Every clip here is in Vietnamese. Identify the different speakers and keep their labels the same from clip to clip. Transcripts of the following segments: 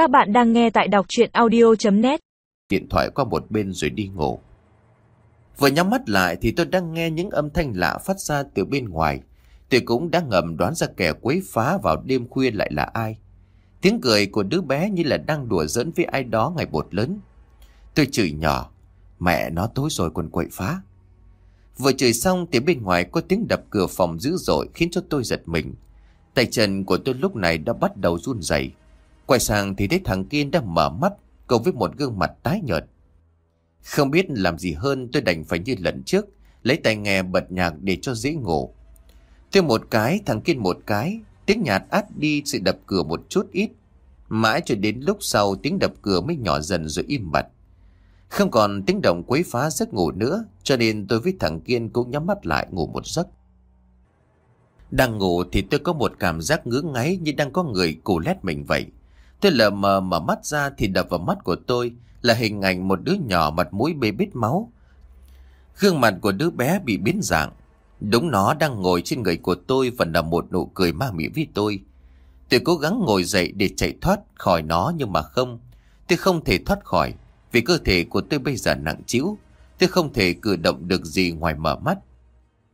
Speaker 1: Các bạn đang nghe tại đọc chuyện audio.net
Speaker 2: Điện thoại qua một bên rồi đi ngủ. Vừa nhắm mắt lại thì tôi đang nghe những âm thanh lạ phát ra từ bên ngoài. Tôi cũng đã ngầm đoán ra kẻ quấy phá vào đêm khuya lại là ai. Tiếng cười của đứa bé như là đang đùa giỡn với ai đó ngày bột lớn. Tôi chửi nhỏ, mẹ nó tối rồi còn quậy phá. Vừa chửi xong thì bên ngoài có tiếng đập cửa phòng dữ dội khiến cho tôi giật mình. Tay chân của tôi lúc này đã bắt đầu run rẩy. Quay sang thì thấy thằng Kiên đang mở mắt, cùng với một gương mặt tái nhợt. Không biết làm gì hơn tôi đành phải như lần trước, lấy tay nghe bật nhạc để cho dễ ngủ. Tôi một cái, thằng Kiên một cái, tiếng nhạt át đi sự đập cửa một chút ít. Mãi cho đến lúc sau tiếng đập cửa mới nhỏ dần rồi im bặt. Không còn tiếng động quấy phá giấc ngủ nữa, cho nên tôi với thằng Kiên cũng nhắm mắt lại ngủ một giấc. Đang ngủ thì tôi có một cảm giác ngứa ngáy như đang có người cù lét mình vậy. Tôi lờ mờ mở mắt ra thì đập vào mắt của tôi là hình ảnh một đứa nhỏ mặt mũi bê bít máu. Gương mặt của đứa bé bị biến dạng. Đúng nó đang ngồi trên người của tôi và là một nụ cười ma mị với tôi. Tôi cố gắng ngồi dậy để chạy thoát khỏi nó nhưng mà không. Tôi không thể thoát khỏi vì cơ thể của tôi bây giờ nặng trĩu. Tôi không thể cử động được gì ngoài mở mắt.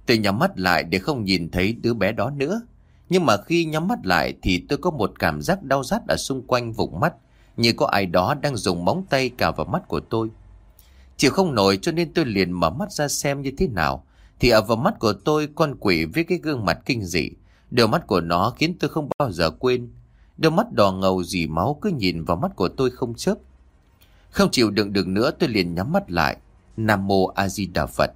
Speaker 2: Tôi nhắm mắt lại để không nhìn thấy đứa bé đó nữa. Nhưng mà khi nhắm mắt lại thì tôi có một cảm giác đau rát ở xung quanh vùng mắt, như có ai đó đang dùng móng tay cào vào mắt của tôi. Chịu không nổi cho nên tôi liền mở mắt ra xem như thế nào. Thì ở vào mắt của tôi con quỷ với cái gương mặt kinh dị. Đôi mắt của nó khiến tôi không bao giờ quên. Đôi mắt đỏ ngầu dì máu cứ nhìn vào mắt của tôi không chớp. Không chịu đựng được nữa tôi liền nhắm mắt lại. Nam Mô A Di Đà Phật.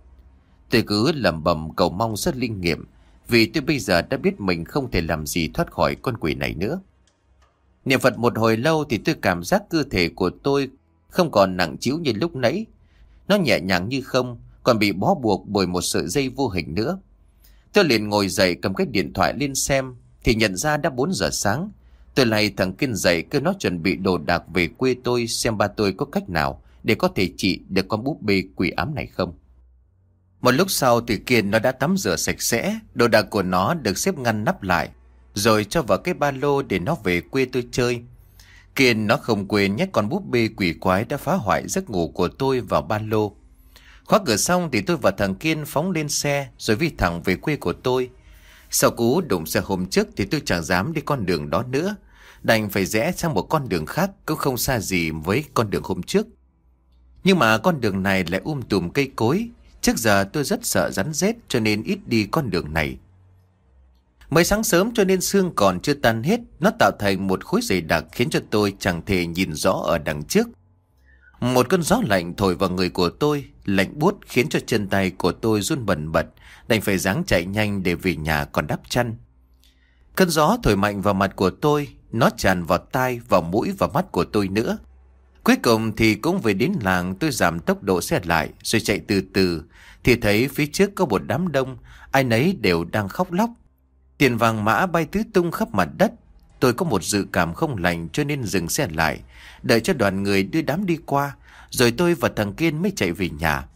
Speaker 2: Tôi cứ lẩm bẩm cầu mong rất linh nghiệm vì tôi bây giờ đã biết mình không thể làm gì thoát khỏi con quỷ này nữa. Niệm Phật một hồi lâu thì tôi cảm giác cơ thể của tôi không còn nặng chiếu như lúc nãy. Nó nhẹ nhàng như không, còn bị bó buộc bởi một sợi dây vô hình nữa. Tôi liền ngồi dậy cầm cái điện thoại lên xem, thì nhận ra đã 4 giờ sáng. Tôi lại thằng Kiên dậy kêu nó chuẩn bị đồ đạc về quê tôi xem ba tôi có cách nào để có thể trị được con búp bê quỷ ám này không. Một lúc sau thì Kiên nó đã tắm rửa sạch sẽ, đồ đạc của nó được xếp ngăn nắp lại, rồi cho vào cái ba lô để nó về quê tôi chơi. Kiên nó không quên nhét con búp bê quỷ quái đã phá hoại giấc ngủ của tôi vào ba lô. Khóa cửa xong thì tôi và thằng Kiên phóng lên xe rồi vi thẳng về quê của tôi. Sau cú đụng xe hôm trước thì tôi chẳng dám đi con đường đó nữa. Đành phải rẽ sang một con đường khác cũng không xa gì với con đường hôm trước. Nhưng mà con đường này lại um tùm cây cối, Trước giờ tôi rất sợ rắn rết cho nên ít đi con đường này. Mới sáng sớm cho nên xương còn chưa tan hết, nó tạo thành một khối dày đặc khiến cho tôi chẳng thể nhìn rõ ở đằng trước. Một cơn gió lạnh thổi vào người của tôi, lạnh buốt khiến cho chân tay của tôi run bần bật, đành phải dáng chạy nhanh để về nhà còn đắp chăn. Cơn gió thổi mạnh vào mặt của tôi, nó tràn vào tai, vào mũi và mắt của tôi nữa. Cuối cùng thì cũng về đến làng, tôi giảm tốc độ xe lại, rồi chạy từ từ thì thấy phía trước có một đám đông, ai nấy đều đang khóc lóc. Tiền vàng mã bay tứ tung khắp mặt đất. Tôi có một dự cảm không lành cho nên dừng xe lại, đợi cho đoàn người đưa đám đi qua, rồi tôi và thằng Kiên mới chạy về nhà.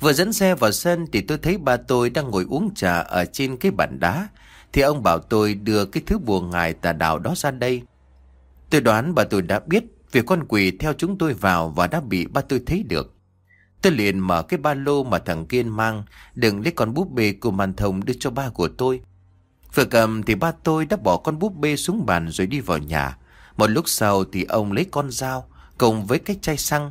Speaker 2: Vừa dẫn xe vào sân thì tôi thấy ba tôi đang ngồi uống trà ở trên cái bàn đá thì ông bảo tôi đưa cái thứ bùa ngài tà đạo đó ra đây. Tôi đoán bà tôi đã biết vì con quỷ theo chúng tôi vào và đã bị ba tôi thấy được. Tôi liền mở cái ba lô mà thằng Kiên mang, đừng lấy con búp bê của màn thông đưa cho ba của tôi. Vừa cầm thì ba tôi đã bỏ con búp bê xuống bàn rồi đi vào nhà. Một lúc sau thì ông lấy con dao cùng với cái chai xăng.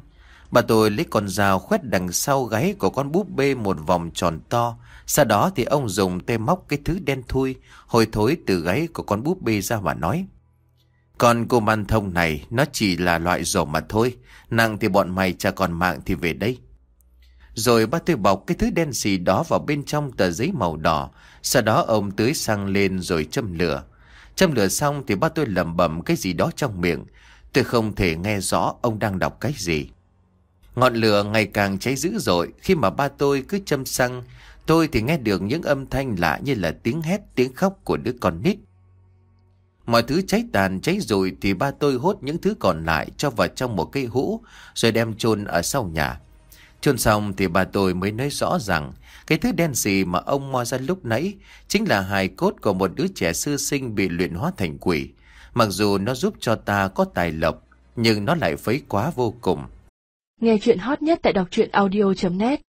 Speaker 2: Bà tôi lấy con dao khoét đằng sau gáy của con búp bê một vòng tròn to. Sau đó thì ông dùng tay móc cái thứ đen thui, hồi thối từ gáy của con búp bê ra mà nói. Còn cô man thông này nó chỉ là loại rổ mà thôi. Nặng thì bọn mày cha còn mạng thì về đây. Rồi ba tôi bọc cái thứ đen xì đó vào bên trong tờ giấy màu đỏ. Sau đó ông tưới xăng lên rồi châm lửa. Châm lửa xong thì ba tôi lẩm bẩm cái gì đó trong miệng. Tôi không thể nghe rõ ông đang đọc cái gì. Ngọn lửa ngày càng cháy dữ dội khi mà ba tôi cứ châm xăng. Tôi thì nghe được những âm thanh lạ như là tiếng hét, tiếng khóc của đứa con nít. Mọi thứ cháy tàn cháy rồi thì ba tôi hốt những thứ còn lại cho vào trong một cây hũ rồi đem chôn ở sau nhà. Chôn xong thì bà tôi mới nói rõ rằng cái thứ đen gì mà ông mo ra lúc nãy chính là hài cốt của một đứa trẻ sư sinh bị luyện hóa thành quỷ. Mặc dù nó giúp cho ta có tài lộc, nhưng nó lại phấy quá vô cùng.
Speaker 3: Nghe chuyện hot nhất tại đọc truyện audio.net